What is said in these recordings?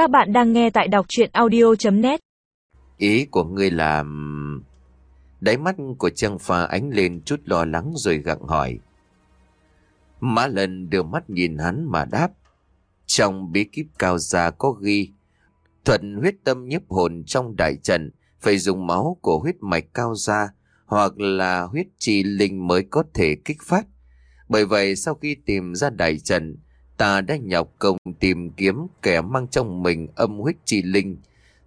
Các bạn đang nghe tại đọc chuyện audio.net Ý của ngươi là... Đáy mắt của Trang Pha ánh lên chút lo lắng rồi gặng hỏi. Mã lần đưa mắt nhìn hắn mà đáp. Trong bí kíp cao gia có ghi, thuận huyết tâm nhiếp hồn trong đại trận phải dùng máu của huyết mạch cao gia hoặc là huyết trì linh mới có thể kích phát. Bởi vậy sau khi tìm ra đại trận, ta đã nhọc công tìm kiếm kẻ mang trong mình âm huyết chi linh.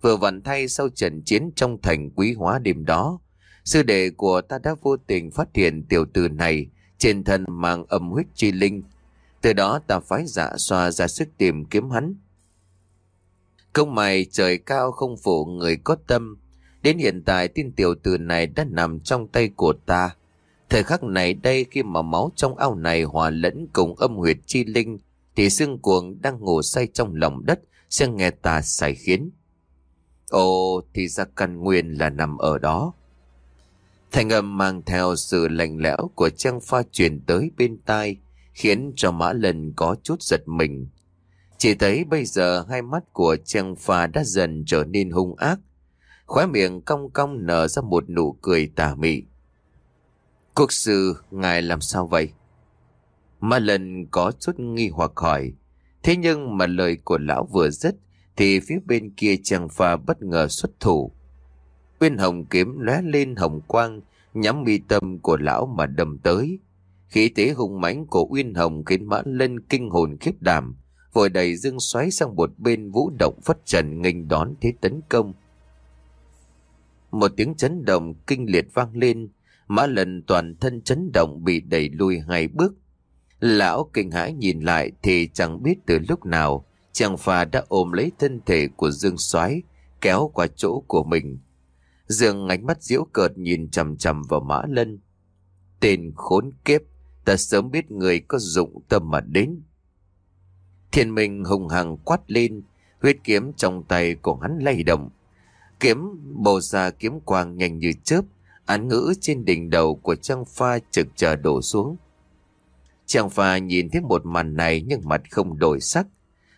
Vừa vặn thay sau trận chiến trong thành quý hóa đêm đó, sư đệ của ta đã vô tình phát hiện tiểu tử này trên thân mang âm huyết chi linh. Từ đó ta phái dạ xoa ra sức tìm kiếm hắn. Công mày trời cao không phụ người có tâm. Đến hiện tại tin tiểu tử này đã nằm trong tay của ta. Thời khắc này đây khi mà máu trong ao này hòa lẫn cùng âm huyệt chi linh thì xương cuồng đang ngủ say trong lòng đất sẽ nghe ta sai khiến. Ồ thì ra căn nguyên là nằm ở đó. Thành âm mang theo sự lạnh lẽo của trang pha truyền tới bên tai khiến cho mã lần có chút giật mình. Chỉ thấy bây giờ hai mắt của trang pha đã dần trở nên hung ác. Khóe miệng cong cong nở ra một nụ cười tà mị. Quốc sư, ngài làm sao vậy? Ma lần có chút nghi hoặc hỏi. Thế nhưng mà lời của lão vừa dứt thì phía bên kia chàng pha bất ngờ xuất thủ. Uyên hồng kiếm lóe lên hồng quang nhắm mi tâm của lão mà đâm tới. Khí thế hùng mãnh của Uyên Hồng khiến mã lên kinh hồn khiếp đảm, vội đầy dương xoáy sang một bên vũ động phất trần nghênh đón thế tấn công. Một tiếng chấn động kinh liệt vang lên, mã Lân toàn thân chấn động bị đẩy lùi hai bước. Lão kinh hãi nhìn lại thì chẳng biết từ lúc nào chàng phà đã ôm lấy thân thể của Dương Soái kéo qua chỗ của mình. Dương ánh mắt diễu cợt nhìn chầm chầm vào Mã Lân. Tên khốn kiếp, ta sớm biết người có dụng tâm mà đến. Thiên minh hùng hằng quát lên, huyết kiếm trong tay của hắn lay động. Kiếm bầu ra kiếm quang nhanh như chớp, án ngữ trên đỉnh đầu của Trang Pha trực chờ đổ xuống. Trang Pha nhìn thấy một màn này nhưng mặt không đổi sắc,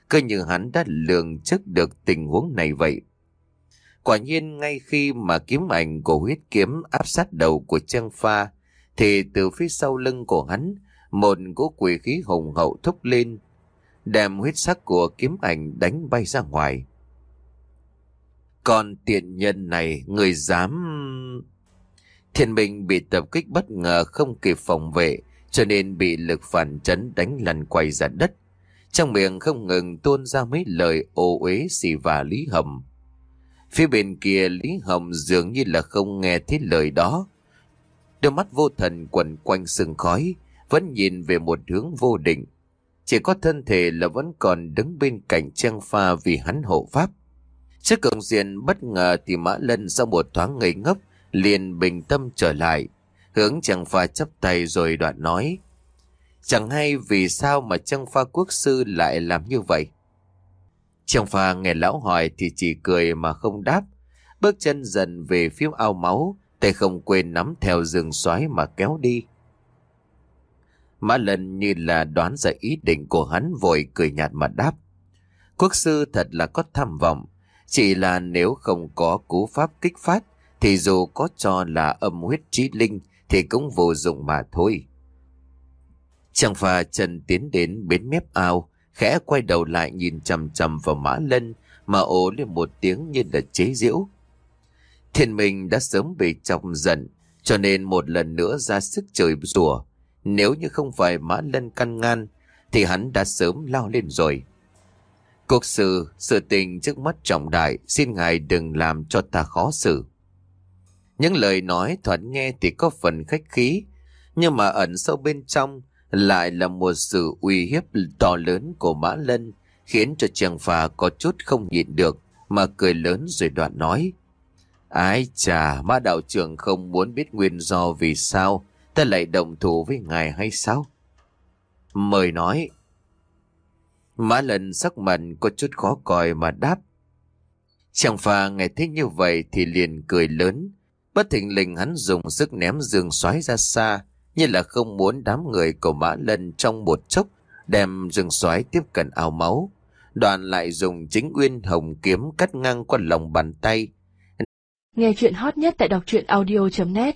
cơ như hắn đã lường trước được tình huống này vậy. Quả nhiên ngay khi mà kiếm ảnh của huyết kiếm áp sát đầu của Trang Pha, thì từ phía sau lưng của hắn, một cỗ quỷ khí hùng hậu thúc lên, đem huyết sắc của kiếm ảnh đánh bay ra ngoài. Còn tiện nhân này, người dám... Thiên minh bị tập kích bất ngờ không kịp phòng vệ, cho nên bị lực phản chấn đánh lăn quay ra đất. Trong miệng không ngừng tuôn ra mấy lời ô uế xì và lý hầm. Phía bên kia Lý Hồng dường như là không nghe thấy lời đó. Đôi mắt vô thần quẩn quanh sương khói, vẫn nhìn về một hướng vô định. Chỉ có thân thể là vẫn còn đứng bên cạnh trang pha vì hắn hộ pháp. Trước cường diện bất ngờ thì Mã Lân sau một thoáng ngây ngốc liền bình tâm trở lại. Hướng chàng pha chấp tay rồi đoạn nói. Chẳng hay vì sao mà chàng pha quốc sư lại làm như vậy. chàng pha nghe lão hỏi thì chỉ cười mà không đáp. Bước chân dần về phía ao máu, tay không quên nắm theo rừng xoáy mà kéo đi. Mã lần như là đoán ra ý định của hắn vội cười nhạt mà đáp. Quốc sư thật là có tham vọng, chỉ là nếu không có cú pháp kích phát, thì dù có cho là âm huyết trí linh thì cũng vô dụng mà thôi. Chẳng pha chân tiến đến bến mép ao, khẽ quay đầu lại nhìn chầm chầm vào mã lân mà ồ lên một tiếng như là chế giễu. Thiên minh đã sớm bị chọc giận cho nên một lần nữa ra sức trời rùa. Nếu như không phải mã lân căn ngăn thì hắn đã sớm lao lên rồi. Cuộc sự, sự tình trước mắt trọng đại xin ngài đừng làm cho ta khó xử. Những lời nói thoạt nghe thì có phần khách khí nhưng mà ẩn sâu bên trong lại là một sự uy hiếp to lớn của Mã Lân, khiến cho chàng phà có chút không nhịn được, mà cười lớn rồi đoạn nói. Ái chà, Mã đạo trưởng không muốn biết nguyên do vì sao ta lại đồng thủ với ngài hay sao? Mời nói. Mã Lân sắc mặt có chút khó coi mà đáp. Chàng phà nghe thấy như vậy thì liền cười lớn. Bất thình lình hắn dùng sức ném giường xoáy ra xa, như là không muốn đám người của Mã Lân trong một chốc đem rừng xoáy tiếp cận ao máu. Đoàn lại dùng chính uyên hồng kiếm cắt ngang qua lòng bàn tay. Nghe chuyện hot nhất tại đọc truyện audio.net